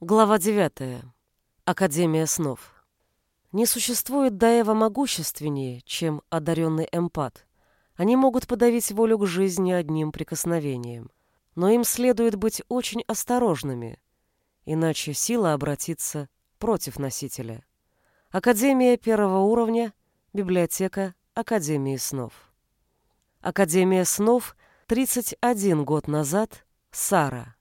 Глава 9. Академия снов. Не существует Даева могущественнее, чем одаренный эмпат. Они могут подавить волю к жизни одним прикосновением. Но им следует быть очень осторожными, иначе сила обратится против носителя. Академия первого уровня, библиотека Академии снов. Академия снов 31 год назад, Сара.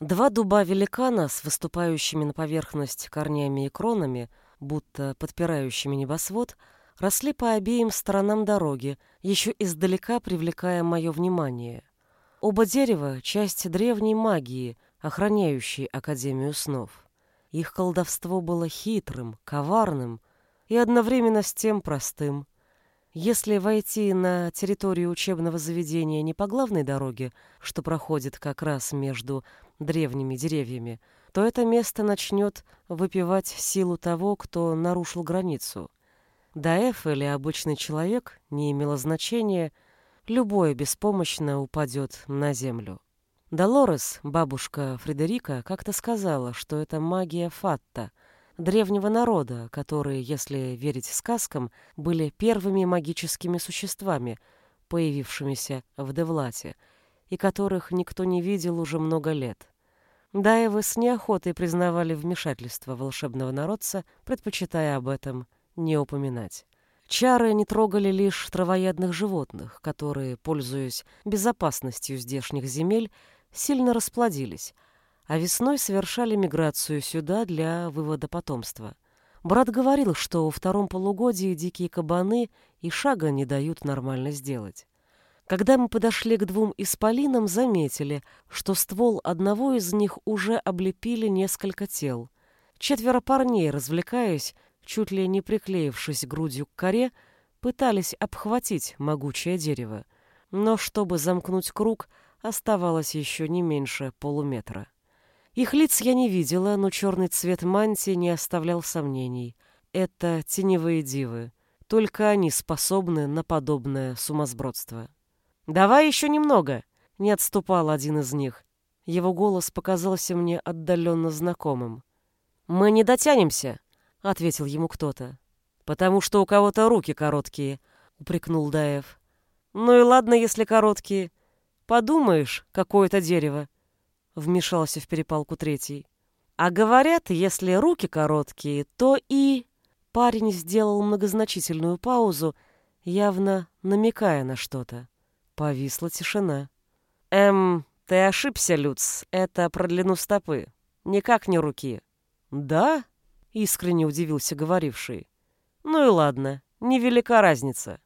Два дуба-великана с выступающими на поверхность корнями и кронами, будто подпирающими небосвод, росли по обеим сторонам дороги, еще издалека привлекая мое внимание. Оба дерева — часть древней магии, охраняющей Академию снов. Их колдовство было хитрым, коварным и одновременно с тем простым. Если войти на территорию учебного заведения не по главной дороге, что проходит как раз между древними деревьями, то это место начнет выпивать силу того, кто нарушил границу. Даэф или обычный человек не имело значения, любое беспомощно упадет на землю. Долорес, бабушка Фредерика, как-то сказала, что это магия Фатта, древнего народа, которые, если верить сказкам, были первыми магическими существами, появившимися в Девлате — и которых никто не видел уже много лет. Даевы с неохотой признавали вмешательство волшебного народца, предпочитая об этом не упоминать. Чары не трогали лишь травоядных животных, которые, пользуясь безопасностью здешних земель, сильно расплодились, а весной совершали миграцию сюда для вывода потомства. Брат говорил, что во втором полугодии дикие кабаны и шага не дают нормально сделать. Когда мы подошли к двум исполинам, заметили, что ствол одного из них уже облепили несколько тел. Четверо парней, развлекаясь, чуть ли не приклеившись грудью к коре, пытались обхватить могучее дерево. Но чтобы замкнуть круг, оставалось еще не меньше полуметра. Их лиц я не видела, но черный цвет мантии не оставлял сомнений. Это теневые дивы. Только они способны на подобное сумасбродство. «Давай еще немного!» — не отступал один из них. Его голос показался мне отдаленно знакомым. «Мы не дотянемся!» — ответил ему кто-то. «Потому что у кого-то руки короткие», — упрекнул Даев. «Ну и ладно, если короткие. Подумаешь, какое-то дерево!» — вмешался в перепалку третий. «А говорят, если руки короткие, то и...» Парень сделал многозначительную паузу, явно намекая на что-то. Повисла тишина. «Эм, ты ошибся, Люц. Это про длину стопы. Никак не руки». «Да?» — искренне удивился говоривший. «Ну и ладно, невелика разница».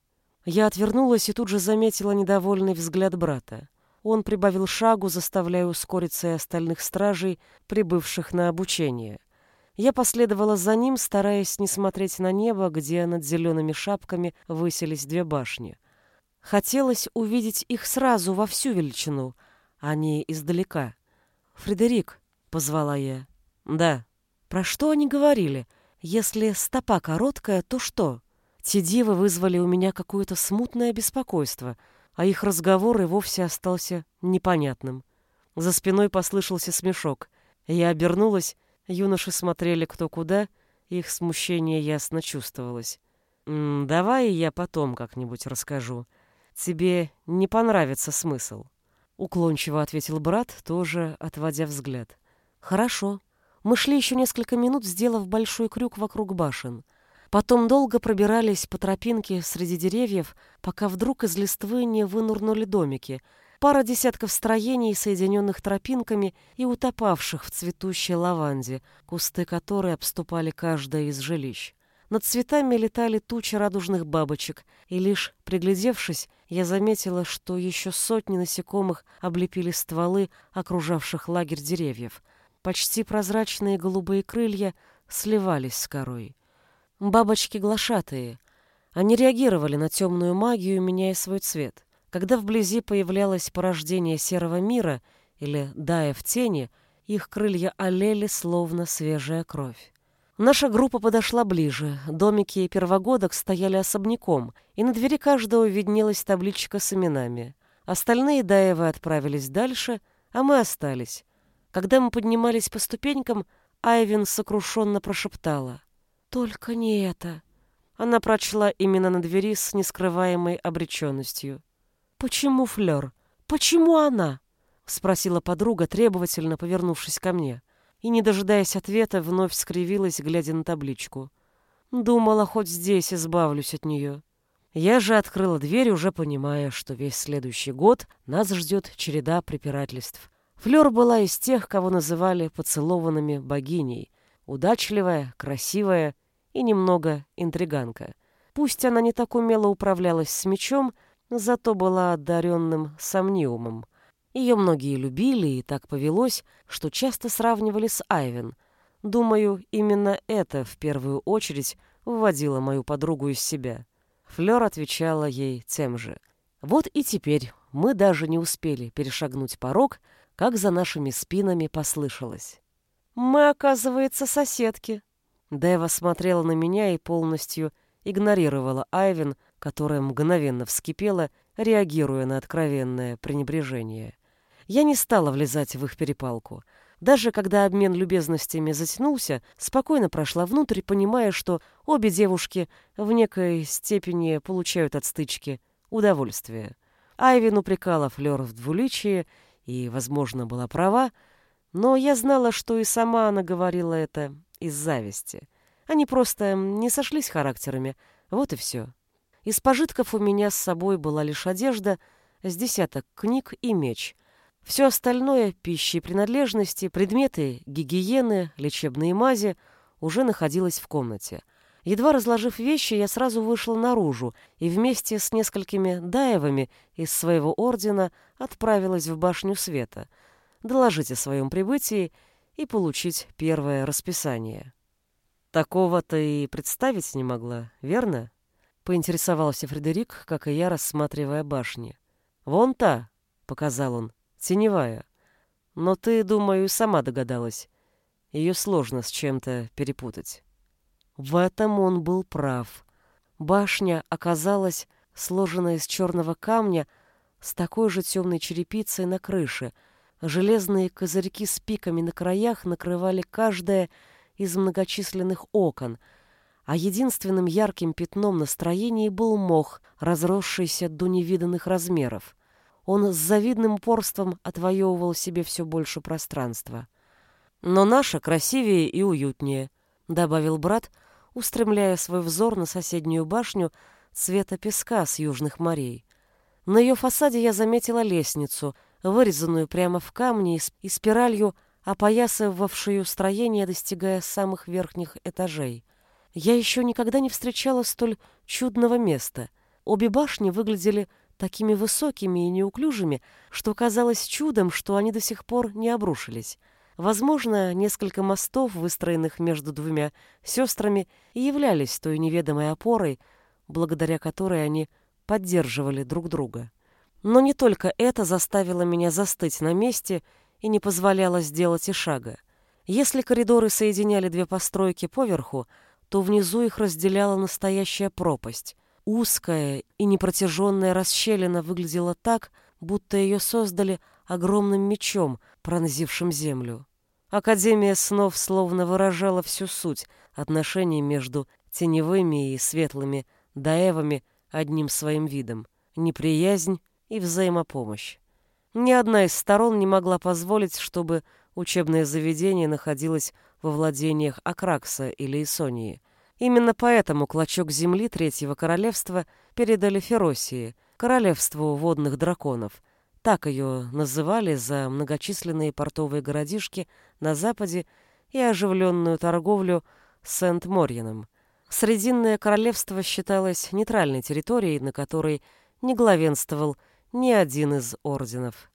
Я отвернулась и тут же заметила недовольный взгляд брата. Он прибавил шагу, заставляя ускориться и остальных стражей, прибывших на обучение. Я последовала за ним, стараясь не смотреть на небо, где над зелеными шапками высились две башни — Хотелось увидеть их сразу во всю величину, а не издалека. «Фредерик», — позвала я. «Да». «Про что они говорили? Если стопа короткая, то что?» Те дивы вызвали у меня какое-то смутное беспокойство, а их разговор и вовсе остался непонятным. За спиной послышался смешок. Я обернулась, юноши смотрели кто куда, их смущение ясно чувствовалось. «М -м, «Давай я потом как-нибудь расскажу», тебе не понравится смысл», — уклончиво ответил брат, тоже отводя взгляд. «Хорошо». Мы шли еще несколько минут, сделав большой крюк вокруг башен. Потом долго пробирались по тропинке среди деревьев, пока вдруг из листвы не вынурнули домики, пара десятков строений, соединенных тропинками и утопавших в цветущей лаванде, кусты которой обступали каждое из жилищ. Над цветами летали тучи радужных бабочек, и лишь приглядевшись, я заметила, что еще сотни насекомых облепили стволы окружавших лагерь деревьев. Почти прозрачные голубые крылья сливались с корой. Бабочки глашатые. Они реагировали на темную магию, меняя свой цвет. Когда вблизи появлялось порождение серого мира или дая в тени, их крылья олели, словно свежая кровь. Наша группа подошла ближе. Домики первогодок стояли особняком, и на двери каждого виднелась табличка с именами. Остальные Даевы отправились дальше, а мы остались. Когда мы поднимались по ступенькам, Айвин сокрушенно прошептала. «Только не это!» Она прочла именно на двери с нескрываемой обреченностью. «Почему Флёр? Почему она?» — спросила подруга, требовательно повернувшись ко мне. И, не дожидаясь ответа, вновь скривилась, глядя на табличку. Думала, хоть здесь избавлюсь от нее. Я же открыла дверь, уже понимая, что весь следующий год нас ждет череда препирательств. Флёр была из тех, кого называли поцелованными богиней. Удачливая, красивая и немного интриганка. Пусть она не так умело управлялась с мечом, зато была одаренным сомниумом. Ее многие любили, и так повелось, что часто сравнивали с Айвен. Думаю, именно это в первую очередь выводило мою подругу из себя. Флёр отвечала ей тем же. Вот и теперь мы даже не успели перешагнуть порог, как за нашими спинами послышалось. «Мы, оказывается, соседки». Дэва смотрела на меня и полностью игнорировала Айвен, которая мгновенно вскипела, реагируя на откровенное пренебрежение. Я не стала влезать в их перепалку. Даже когда обмен любезностями затянулся, спокойно прошла внутрь, понимая, что обе девушки в некой степени получают от стычки удовольствие. Айвин упрекала Флёр в двуличии и, возможно, была права, но я знала, что и сама она говорила это из зависти. Они просто не сошлись характерами, вот и все. Из пожитков у меня с собой была лишь одежда, с десяток книг и меч, все остальное – пищи и принадлежности, предметы, гигиены, лечебные мази – уже находилось в комнате. Едва разложив вещи, я сразу вышла наружу и вместе с несколькими даевами из своего ордена отправилась в башню света, доложить о своем прибытии и получить первое расписание. Такого ты и представить не могла, верно? Поинтересовался Фредерик, как и я, рассматривая башни. «Вон та», — показал он, Теневая. Но ты, думаю, сама догадалась. Ее сложно с чем-то перепутать. В этом он был прав. Башня оказалась сложена из черного камня с такой же темной черепицей на крыше. Железные козырьки с пиками на краях накрывали каждое из многочисленных окон, а единственным ярким пятном на строении был мох, разросшийся до невиданных размеров. Он с завидным упорством отвоевывал себе все больше пространства. «Но наша красивее и уютнее», — добавил брат, устремляя свой взор на соседнюю башню цвета песка с южных морей. На ее фасаде я заметила лестницу, вырезанную прямо в камне и спиралью, опоясывавшую строение, достигая самых верхних этажей. Я еще никогда не встречала столь чудного места. Обе башни выглядели такими высокими и неуклюжими, что казалось чудом, что они до сих пор не обрушились. Возможно, несколько мостов, выстроенных между двумя сестрами, и являлись той неведомой опорой, благодаря которой они поддерживали друг друга. Но не только это заставило меня застыть на месте и не позволяло сделать и шага. Если коридоры соединяли две постройки поверху, то внизу их разделяла настоящая пропасть. Узкая и непротяженная расщелина выглядела так, будто ее создали огромным мечом, пронзившим землю. Академия снов словно выражала всю суть отношений между теневыми и светлыми даевами одним своим видом — неприязнь и взаимопомощь. Ни одна из сторон не могла позволить, чтобы учебное заведение находилось во владениях Акракса или Исонии — Именно поэтому клочок земли Третьего Королевства передали Феросии, королевству водных драконов. Так ее называли за многочисленные портовые городишки на западе и оживленную торговлю Сент-Морьином. Срединное королевство считалось нейтральной территорией, на которой не главенствовал ни один из орденов.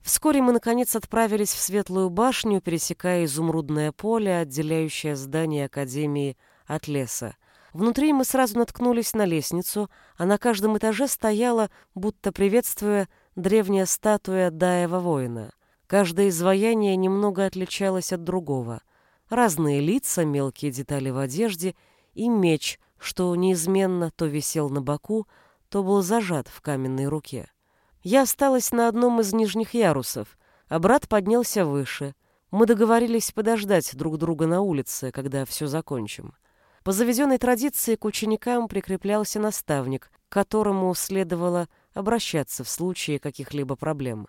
Вскоре мы, наконец, отправились в Светлую башню, пересекая изумрудное поле, отделяющее здание Академии от леса. Внутри мы сразу наткнулись на лестницу, а на каждом этаже стояла, будто приветствуя, древняя статуя Даева воина. Каждое изваяние немного отличалось от другого. Разные лица, мелкие детали в одежде и меч, что неизменно то висел на боку, то был зажат в каменной руке. Я осталась на одном из нижних ярусов, а брат поднялся выше. Мы договорились подождать друг друга на улице, когда все закончим. По заведенной традиции к ученикам прикреплялся наставник, к которому следовало обращаться в случае каких-либо проблем.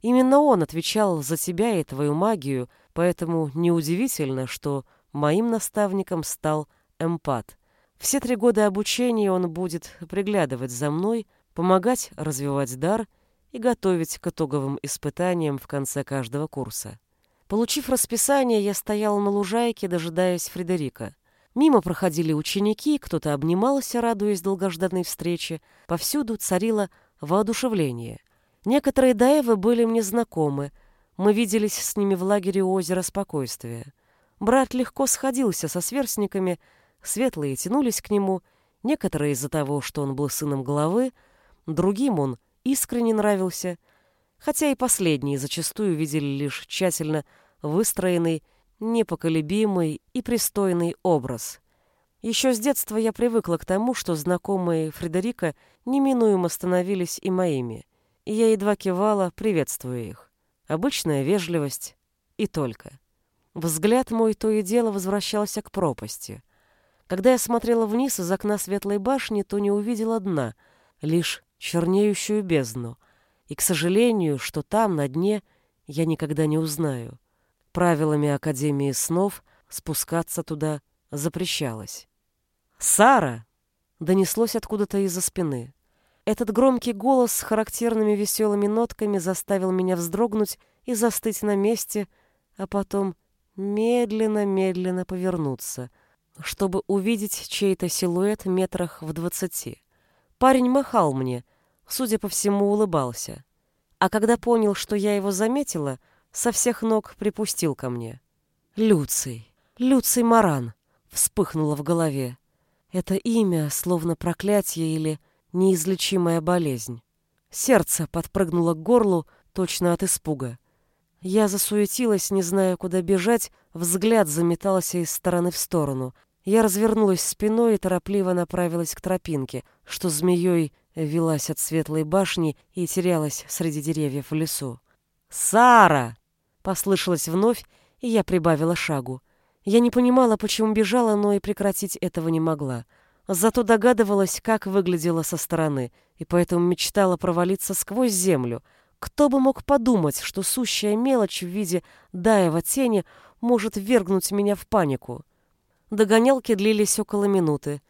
Именно он отвечал за тебя и твою магию, поэтому неудивительно, что моим наставником стал эмпат. Все три года обучения он будет приглядывать за мной, помогать развивать дар и готовить к итоговым испытаниям в конце каждого курса. Получив расписание, я стоял на лужайке, дожидаясь Фредерика. Мимо проходили ученики, кто-то обнимался, радуясь долгожданной встрече. Повсюду царило воодушевление. Некоторые даевы были мне знакомы. Мы виделись с ними в лагере у озера Спокойствия. Брат легко сходился со сверстниками, светлые тянулись к нему, некоторые из-за того, что он был сыном главы, другим он искренне нравился, хотя и последние зачастую видели лишь тщательно выстроенный, непоколебимый и пристойный образ. Еще с детства я привыкла к тому, что знакомые Фредерика неминуемо становились и моими, и я едва кивала, приветствуя их. Обычная вежливость и только. Взгляд мой то и дело возвращался к пропасти. Когда я смотрела вниз из окна светлой башни, то не увидела дна, лишь чернеющую бездну. И, к сожалению, что там, на дне, я никогда не узнаю. Правилами Академии снов спускаться туда запрещалось. «Сара!» — донеслось откуда-то из-за спины. Этот громкий голос с характерными веселыми нотками заставил меня вздрогнуть и застыть на месте, а потом медленно-медленно повернуться, чтобы увидеть чей-то силуэт метрах в двадцати. Парень махал мне, судя по всему, улыбался. А когда понял, что я его заметила, со всех ног припустил ко мне. «Люций! Люций Маран!» — вспыхнуло в голове. Это имя, словно проклятие или неизлечимая болезнь. Сердце подпрыгнуло к горлу точно от испуга. Я засуетилась, не зная, куда бежать, взгляд заметался из стороны в сторону. Я развернулась спиной и торопливо направилась к тропинке, что змеей велась от светлой башни и терялась среди деревьев в лесу. «Сара!» — послышалось вновь, и я прибавила шагу. Я не понимала, почему бежала, но и прекратить этого не могла. Зато догадывалась, как выглядела со стороны, и поэтому мечтала провалиться сквозь землю — кто бы мог подумать, что сущая мелочь в виде даева тени может ввергнуть меня в панику? Догонялки длились около минуты.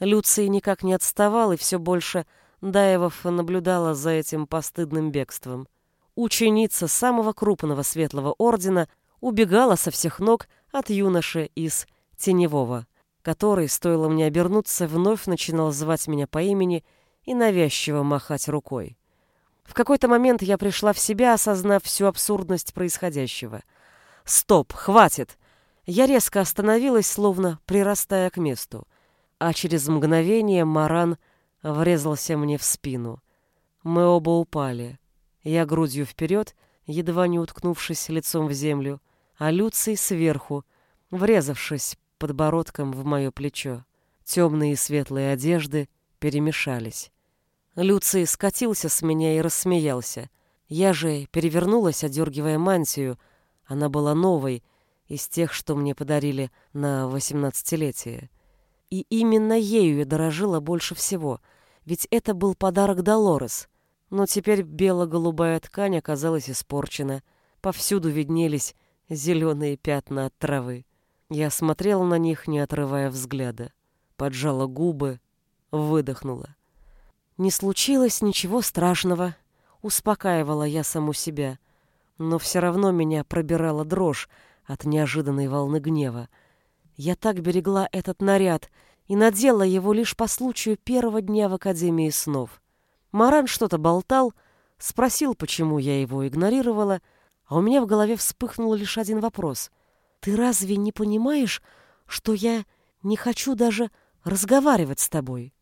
Люций никак не отставал, и все больше Даевов наблюдала за этим постыдным бегством. Ученица самого крупного светлого ордена убегала со всех ног от юноши из Теневого, который, стоило мне обернуться, вновь начинал звать меня по имени и навязчиво махать рукой. В какой-то момент я пришла в себя, осознав всю абсурдность происходящего. «Стоп! Хватит!» Я резко остановилась, словно прирастая к месту. А через мгновение Маран врезался мне в спину. Мы оба упали. Я грудью вперед, едва не уткнувшись лицом в землю, а Люций сверху, врезавшись подбородком в мое плечо. Темные и светлые одежды перемешались. Люций скатился с меня и рассмеялся. Я же перевернулась, одергивая мантию. Она была новой, из тех, что мне подарили на восемнадцатилетие. И именно ею я дорожила больше всего, ведь это был подарок Долорес. Но теперь бело-голубая ткань оказалась испорчена. Повсюду виднелись зеленые пятна от травы. Я смотрела на них, не отрывая взгляда. Поджала губы, выдохнула. Не случилось ничего страшного, успокаивала я саму себя, но все равно меня пробирала дрожь от неожиданной волны гнева. Я так берегла этот наряд и надела его лишь по случаю первого дня в Академии снов. Маран что-то болтал, спросил, почему я его игнорировала, а у меня в голове вспыхнул лишь один вопрос. «Ты разве не понимаешь, что я не хочу даже разговаривать с тобой?»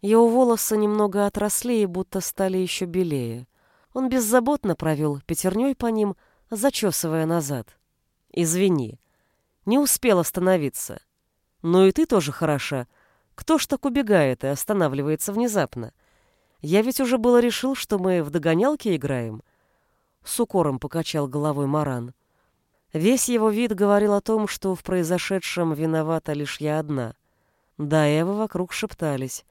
Его волосы немного отросли и будто стали еще белее. Он беззаботно провел пятерней по ним, зачесывая назад. «Извини, не успел остановиться. Но и ты тоже хороша. Кто ж так убегает и останавливается внезапно? Я ведь уже было решил, что мы в догонялки играем». С укором покачал головой Маран. Весь его вид говорил о том, что в произошедшем виновата лишь я одна. Да, Эва вокруг шептались.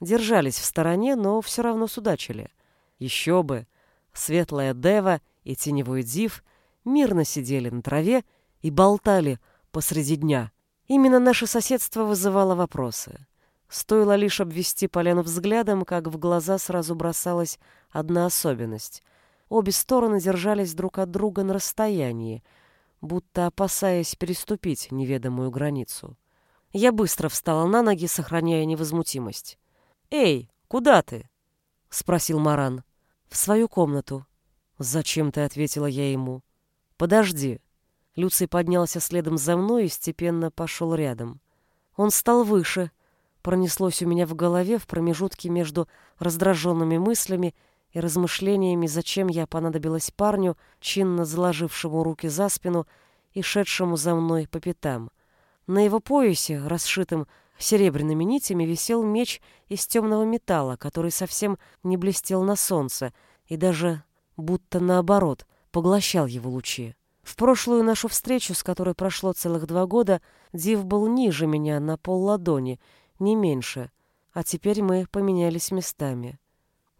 Держались в стороне, но все равно судачили. Еще бы! Светлая Дева и теневой Див мирно сидели на траве и болтали посреди дня. Именно наше соседство вызывало вопросы. Стоило лишь обвести поляну взглядом, как в глаза сразу бросалась одна особенность. Обе стороны держались друг от друга на расстоянии, будто опасаясь переступить неведомую границу. Я быстро встала на ноги, сохраняя невозмутимость. «Эй, куда ты?» — спросил Маран. «В свою комнату». «Зачем ты?» — ответила я ему. «Подожди». Люций поднялся следом за мной и степенно пошел рядом. Он стал выше, пронеслось у меня в голове в промежутке между раздраженными мыслями и размышлениями, зачем я понадобилась парню, чинно заложившему руки за спину и шедшему за мной по пятам. На его поясе, расшитым серебряными нитями, висел меч из темного металла, который совсем не блестел на солнце и даже, будто наоборот, поглощал его лучи. В прошлую нашу встречу, с которой прошло целых два года, Див был ниже меня на пол ладони не меньше, а теперь мы поменялись местами.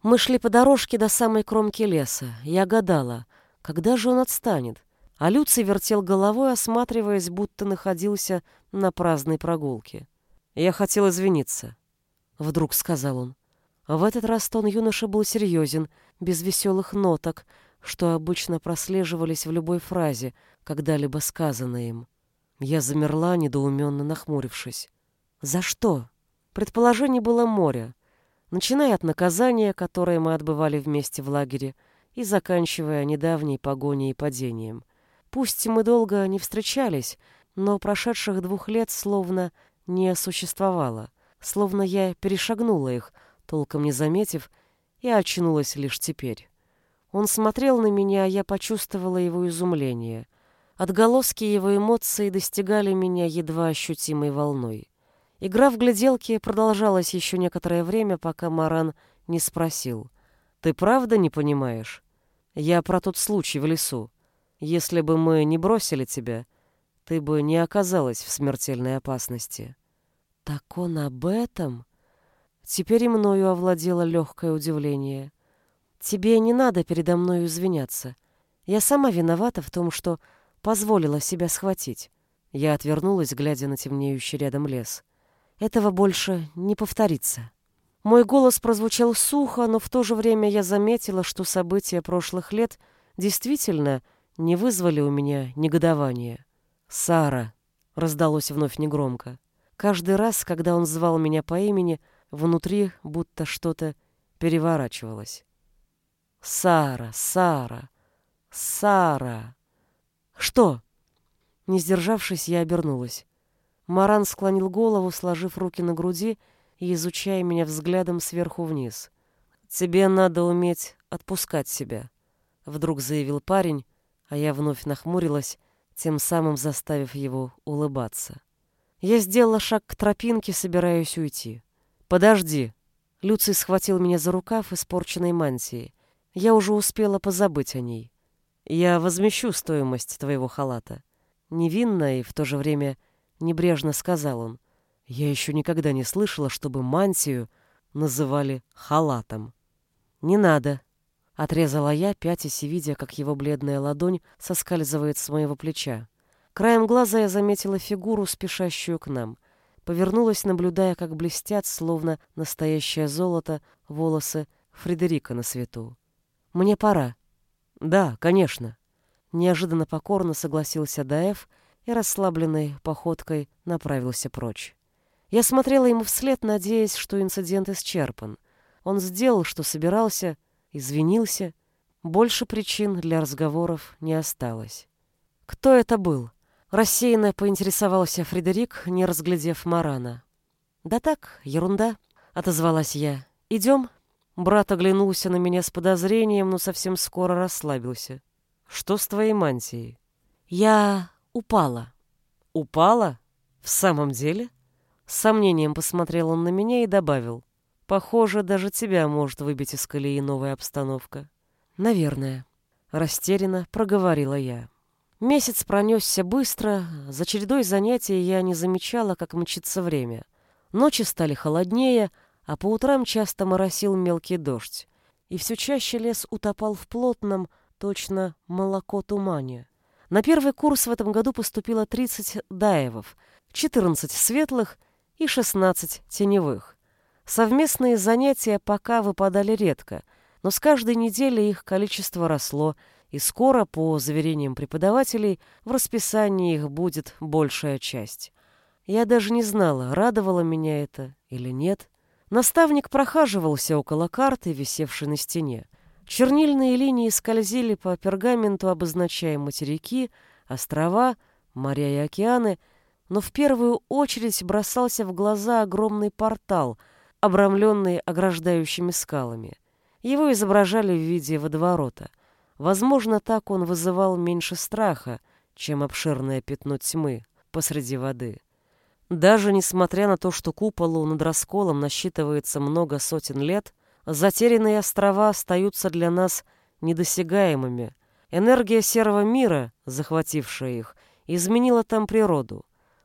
Мы шли по дорожке до самой кромки леса. Я гадала, когда же он отстанет? А Люций вертел головой, осматриваясь, будто находился на праздной прогулке. «Я хотел извиниться», — вдруг сказал он. В этот раз тон юноши был серьезен, без веселых ноток, что обычно прослеживались в любой фразе, когда-либо сказанной им. Я замерла, недоуменно нахмурившись. За что? Предположение было море, начиная от наказания, которое мы отбывали вместе в лагере, и заканчивая недавней погоней и падением. Пусть мы долго не встречались, но прошедших двух лет словно не существовало, словно я перешагнула их, толком не заметив, и очнулась лишь теперь. Он смотрел на меня, а я почувствовала его изумление. Отголоски его эмоций достигали меня едва ощутимой волной. Игра в гляделки продолжалась еще некоторое время, пока Маран не спросил. «Ты правда не понимаешь? Я про тот случай в лесу. Если бы мы не бросили тебя, ты бы не оказалась в смертельной опасности». «Так он об этом?» Теперь и мною овладело легкое удивление. «Тебе не надо передо мною извиняться. Я сама виновата в том, что позволила себя схватить». Я отвернулась, глядя на темнеющий рядом лес. Этого больше не повторится. Мой голос прозвучал сухо, но в то же время я заметила, что события прошлых лет действительно не вызвали у меня негодования. «Сара!» — раздалось вновь негромко. Каждый раз, когда он звал меня по имени, внутри будто что-то переворачивалось. «Сара! Сара! Сара!» «Что?» Не сдержавшись, я обернулась. Маран склонил голову, сложив руки на груди и изучая меня взглядом сверху вниз. «Тебе надо уметь отпускать себя», — вдруг заявил парень, а я вновь нахмурилась, тем самым заставив его улыбаться. Я сделала шаг к тропинке, собираясь уйти. «Подожди!» Люций схватил меня за рукав испорченной мантии. Я уже успела позабыть о ней. «Я возмещу стоимость твоего халата». Невинно и в то же время Небрежно сказал он. Я еще никогда не слышала, чтобы мантию называли халатом. Не надо, отрезала я, пятясь и видя, как его бледная ладонь соскальзывает с моего плеча. Краем глаза я заметила фигуру, спешащую к нам. Повернулась, наблюдая, как блестят, словно настоящее золото, волосы Фредерика на свету. «Мне пора». «Да, конечно». Неожиданно покорно согласился Даэф и расслабленной походкой направился прочь. Я смотрела ему вслед, надеясь, что инцидент исчерпан. Он сделал, что собирался, извинился. Больше причин для разговоров не осталось. Кто это был? Рассеянно поинтересовался Фредерик, не разглядев Марана. «Да так, ерунда», — отозвалась я. «Идем?» Брат оглянулся на меня с подозрением, но совсем скоро расслабился. «Что с твоей мантией?» «Я упала. Упала? В самом деле? С сомнением посмотрел он на меня и добавил. Похоже, даже тебя может выбить из колеи новая обстановка. Наверное. Растерянно проговорила я. Месяц пронесся быстро, за чередой занятий я не замечала, как мчится время. Ночи стали холоднее, а по утрам часто моросил мелкий дождь. И все чаще лес утопал в плотном, точно молоко тумане. На первый курс в этом году поступило 30 даевов, 14 светлых и 16 теневых. Совместные занятия пока выпадали редко, но с каждой неделей их количество росло, и скоро, по заверениям преподавателей, в расписании их будет большая часть. Я даже не знала, радовало меня это или нет. Наставник прохаживался около карты, висевшей на стене. Чернильные линии скользили по пергаменту, обозначая материки, острова, моря и океаны, но в первую очередь бросался в глаза огромный портал, обрамленный ограждающими скалами. Его изображали в виде водоворота. Возможно, так он вызывал меньше страха, чем обширное пятно тьмы посреди воды. Даже несмотря на то, что куполу над расколом насчитывается много сотен лет, затерянные острова остаются для нас недосягаемыми. Энергия серого мира, захватившая их, изменила там природу.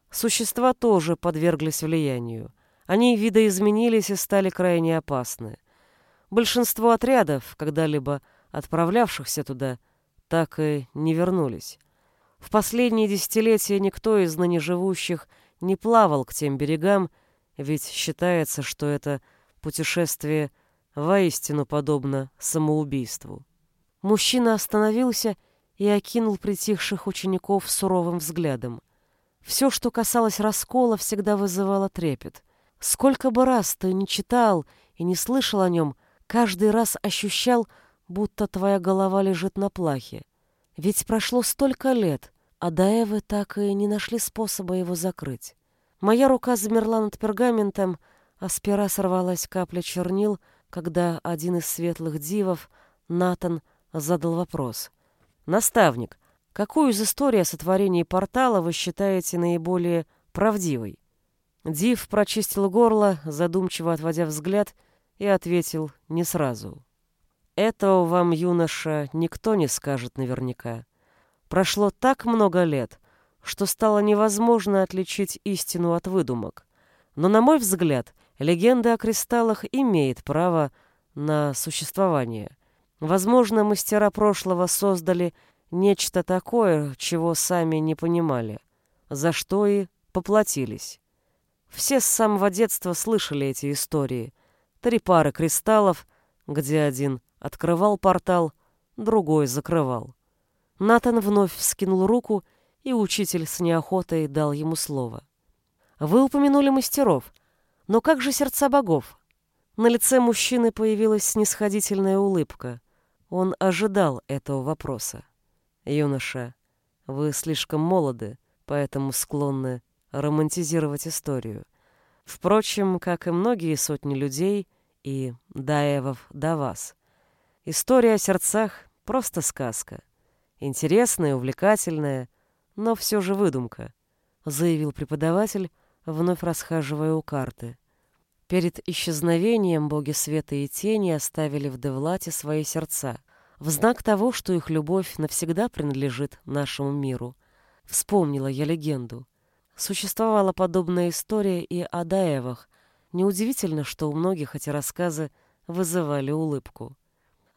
Существа тоже подверглись влиянию. Они видоизменились и стали крайне опасны. Большинство отрядов, когда-либо отправлявшихся туда, так и не вернулись. В последние десятилетия никто из ныне живущих не плавал к тем берегам, ведь считается, что это путешествие воистину подобно самоубийству. Мужчина остановился и окинул притихших учеников суровым взглядом. Все, что касалось раскола, всегда вызывало трепет. Сколько бы раз ты не читал и не слышал о нем, каждый раз ощущал, будто твоя голова лежит на плахе. Ведь прошло столько лет, а Даэвы так и не нашли способа его закрыть. Моя рука замерла над пергаментом, а с пера сорвалась капля чернил, когда один из светлых дивов, Натан, задал вопрос. «Наставник, какую из историй о сотворении портала вы считаете наиболее правдивой?» Див прочистил горло, задумчиво отводя взгляд, и ответил не сразу. «Этого вам, юноша, никто не скажет наверняка. Прошло так много лет, что стало невозможно отличить истину от выдумок. Но, на мой взгляд, легенда о кристаллах имеет право на существование. Возможно, мастера прошлого создали нечто такое, чего сами не понимали, за что и поплатились. Все с самого детства слышали эти истории. Три пары кристаллов, где один открывал портал, другой закрывал. Натан вновь вскинул руку, и учитель с неохотой дал ему слово. «Вы упомянули мастеров, но как же сердца богов?» На лице мужчины появилась снисходительная улыбка. Он ожидал этого вопроса. «Юноша, вы слишком молоды, поэтому склонны романтизировать историю. Впрочем, как и многие сотни людей и даевов до вас. История о сердцах — просто сказка. Интересная, увлекательная, но все же выдумка, заявил преподаватель, вновь расхаживая у карты. Перед исчезновением боги света и тени оставили в Девлате свои сердца, в знак того, что их любовь навсегда принадлежит нашему миру. Вспомнила я легенду. Существовала подобная история и о Даевах. Неудивительно, что у многих эти рассказы вызывали улыбку.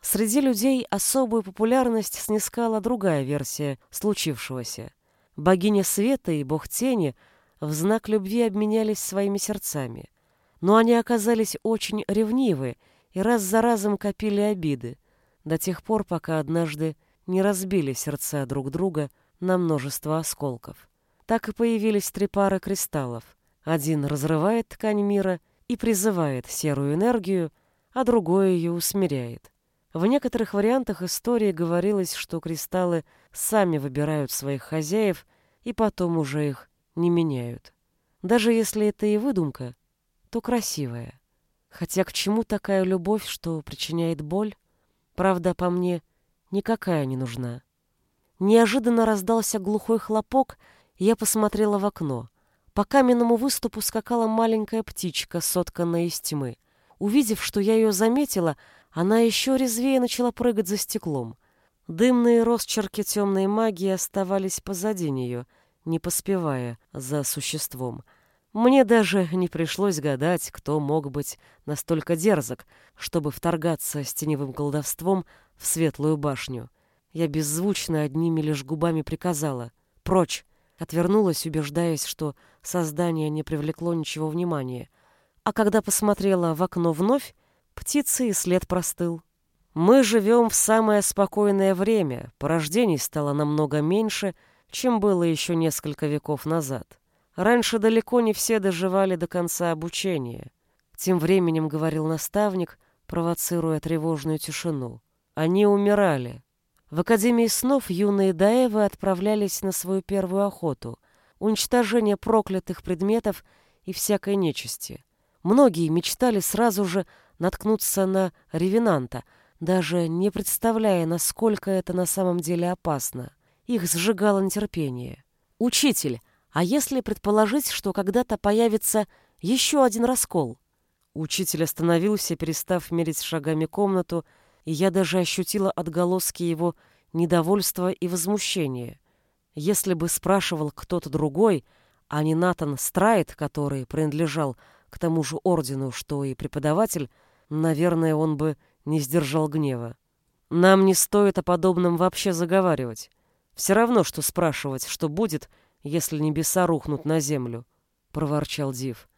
Среди людей особую популярность снискала другая версия случившегося. Богиня света и бог тени в знак любви обменялись своими сердцами. Но они оказались очень ревнивы и раз за разом копили обиды, до тех пор, пока однажды не разбили сердца друг друга на множество осколков. Так и появились три пары кристаллов. Один разрывает ткань мира и призывает серую энергию, а другой ее усмиряет. В некоторых вариантах истории говорилось, что кристаллы сами выбирают своих хозяев и потом уже их не меняют. Даже если это и выдумка, то красивая. Хотя к чему такая любовь, что причиняет боль? Правда, по мне, никакая не нужна. Неожиданно раздался глухой хлопок, и я посмотрела в окно. По каменному выступу скакала маленькая птичка, сотканная из тьмы. Увидев, что я ее заметила, она еще резвее начала прыгать за стеклом. Дымные росчерки темной магии оставались позади нее, не поспевая за существом. Мне даже не пришлось гадать, кто мог быть настолько дерзок, чтобы вторгаться с теневым колдовством в светлую башню. Я беззвучно одними лишь губами приказала «Прочь!» Отвернулась, убеждаясь, что создание не привлекло ничего внимания. А когда посмотрела в окно вновь, птицы и след простыл. Мы живем в самое спокойное время, порождений стало намного меньше, чем было еще несколько веков назад. Раньше далеко не все доживали до конца обучения. Тем временем говорил наставник, провоцируя тревожную тишину. Они умирали. В Академии снов юные Даевы отправлялись на свою первую охоту — уничтожение проклятых предметов и всякой нечисти. Многие мечтали сразу же наткнуться на ревенанта, даже не представляя, насколько это на самом деле опасно. Их сжигало нетерпение. «Учитель, а если предположить, что когда-то появится еще один раскол?» Учитель остановился, перестав мерить шагами комнату, и я даже ощутила отголоски его недовольства и возмущения. Если бы спрашивал кто-то другой, а не Натан Страйт, который принадлежал к тому же ордену, что и преподаватель, наверное, он бы не сдержал гнева. Нам не стоит о подобном вообще заговаривать. Все равно, что спрашивать, что будет, если небеса рухнут на землю, — проворчал Див.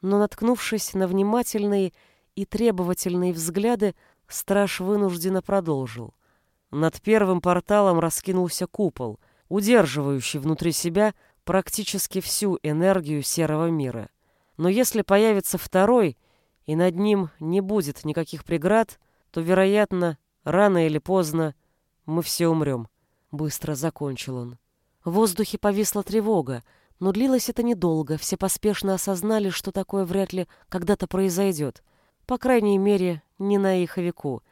Но, наткнувшись на внимательные и требовательные взгляды, страж вынужденно продолжил. Над первым порталом раскинулся купол, удерживающий внутри себя практически всю энергию серого мира. Но если появится второй, и над ним не будет никаких преград, то, вероятно, рано или поздно мы все умрем. Быстро закончил он. В воздухе повисла тревога, но длилось это недолго, все поспешно осознали, что такое вряд ли когда-то произойдет. По крайней мере, не на их веку,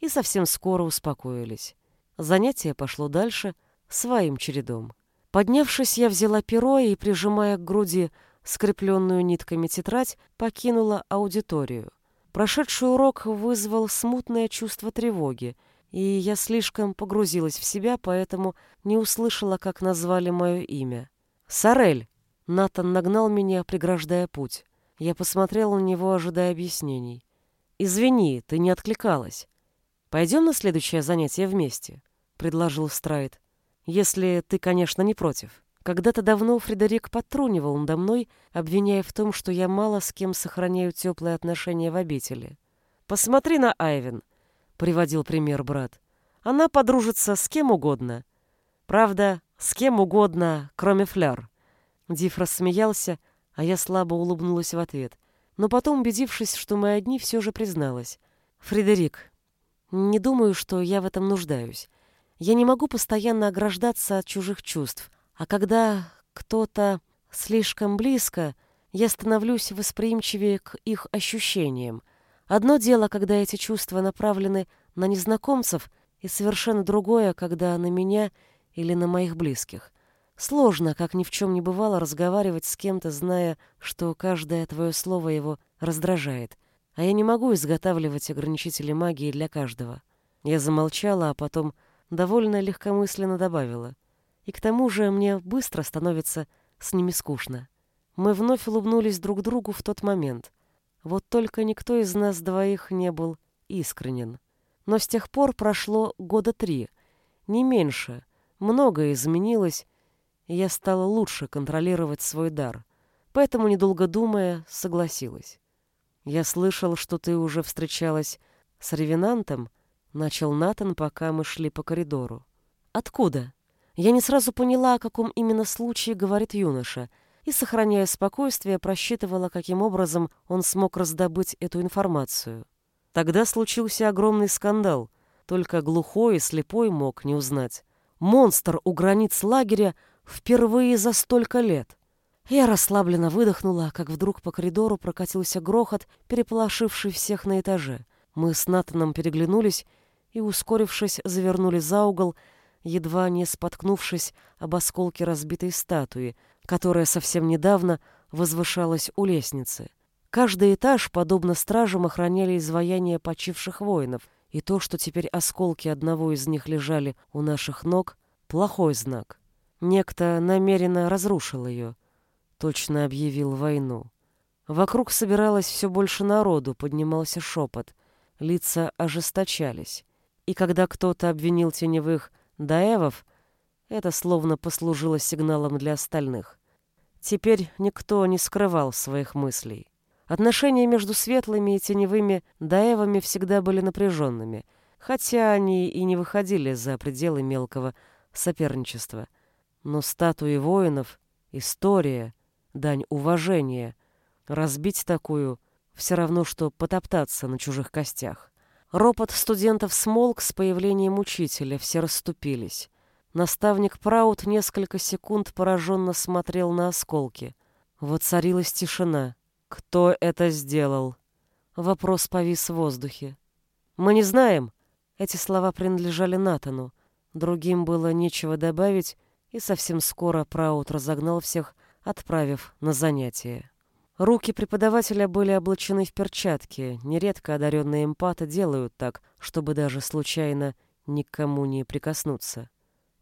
и совсем скоро успокоились. Занятие пошло дальше, своим чередом. Поднявшись, я взяла перо и, прижимая к груди скрепленную нитками тетрадь, покинула аудиторию. Прошедший урок вызвал смутное чувство тревоги, и я слишком погрузилась в себя, поэтому не услышала, как назвали мое имя. «Сорель!» Натан нагнал меня, преграждая путь. Я посмотрела на него, ожидая объяснений. «Извини, ты не откликалась. Пойдем на следующее занятие вместе», — предложил Страйт. «Если ты, конечно, не против». Когда-то давно Фредерик подтрунивал надо мной, обвиняя в том, что я мало с кем сохраняю теплые отношения в обители. «Посмотри на Айвен», — приводил пример брат. «Она подружится с кем угодно. Правда, с кем угодно, кроме Фляр». Диф рассмеялся, а я слабо улыбнулась в ответ. Но потом, убедившись, что мы одни, все же призналась. «Фредерик, не думаю, что я в этом нуждаюсь. Я не могу постоянно ограждаться от чужих чувств» А когда кто-то слишком близко, я становлюсь восприимчивее к их ощущениям. Одно дело, когда эти чувства направлены на незнакомцев, и совершенно другое, когда на меня или на моих близких. Сложно, как ни в чем не бывало, разговаривать с кем-то, зная, что каждое твое слово его раздражает. А я не могу изготавливать ограничители магии для каждого. Я замолчала, а потом довольно легкомысленно добавила. И к тому же мне быстро становится с ними скучно. Мы вновь улыбнулись друг другу в тот момент. Вот только никто из нас двоих не был искренен. Но с тех пор прошло года три, не меньше. Многое изменилось, и я стала лучше контролировать свой дар. Поэтому, недолго думая, согласилась. «Я слышал, что ты уже встречалась с ревенантом», — начал Натан, пока мы шли по коридору. «Откуда?» Я не сразу поняла, о каком именно случае говорит юноша, и, сохраняя спокойствие, просчитывала, каким образом он смог раздобыть эту информацию. Тогда случился огромный скандал. Только глухой и слепой мог не узнать. Монстр у границ лагеря впервые за столько лет. Я расслабленно выдохнула, как вдруг по коридору прокатился грохот, переполошивший всех на этаже. Мы с Натаном переглянулись и, ускорившись, завернули за угол, едва не споткнувшись об осколке разбитой статуи, которая совсем недавно возвышалась у лестницы. Каждый этаж, подобно стражам, охраняли изваяния почивших воинов, И то, что теперь осколки одного из них лежали у наших ног, плохой знак. Некто намеренно разрушил ее, точно объявил войну. Вокруг собиралось все больше народу, поднимался шепот, лица ожесточались. И когда кто-то обвинил теневых даевов, это словно послужило сигналом для остальных. Теперь никто не скрывал своих мыслей. Отношения между светлыми и теневыми даевами всегда были напряженными, хотя они и не выходили за пределы мелкого соперничества. Но статуи воинов, история, дань уважения, разбить такую все равно, что потоптаться на чужих костях. Ропот студентов смолк с появлением учителя, все расступились. Наставник Праут несколько секунд пораженно смотрел на осколки. Воцарилась тишина. «Кто это сделал?» Вопрос повис в воздухе. «Мы не знаем». Эти слова принадлежали Натану. Другим было нечего добавить, и совсем скоро Праут разогнал всех, отправив на занятия. Руки преподавателя были облачены в перчатки. Нередко одаренные эмпаты делают так, чтобы даже случайно никому не прикоснуться.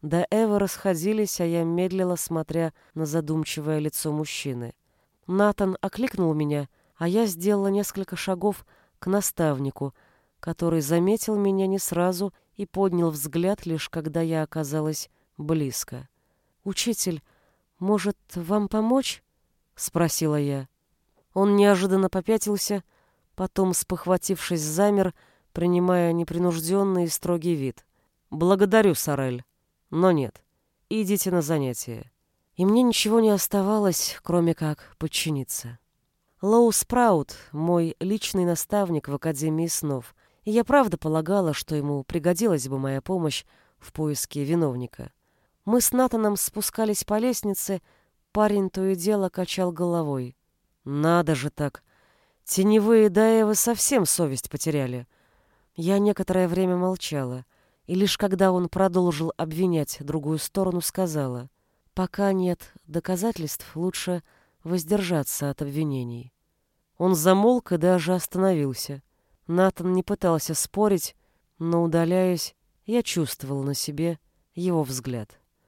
До Эвы расходились, а я медлила, смотря на задумчивое лицо мужчины. Натан окликнул меня, а я сделала несколько шагов к наставнику, который заметил меня не сразу и поднял взгляд лишь когда я оказалась близко. «Учитель, может, вам помочь?» — спросила я. Он неожиданно попятился, потом, спохватившись, замер, принимая непринужденный и строгий вид. «Благодарю, Сорель, но нет. Идите на занятия и мне ничего не оставалось, кроме как подчиниться. Лоу Спраут — мой личный наставник в Академии снов, и я правда полагала, что ему пригодилась бы моя помощь в поиске виновника. Мы с Натаном спускались по лестнице, парень то и дело качал головой. «Надо же так! Теневые Даевы совсем совесть потеряли!» Я некоторое время молчала, и лишь когда он продолжил обвинять другую сторону, сказала — Пока нет доказательств, лучше воздержаться от обвинений. Он замолк и даже остановился. Натан не пытался спорить, но, удаляясь, я чувствовал на себе его взгляд.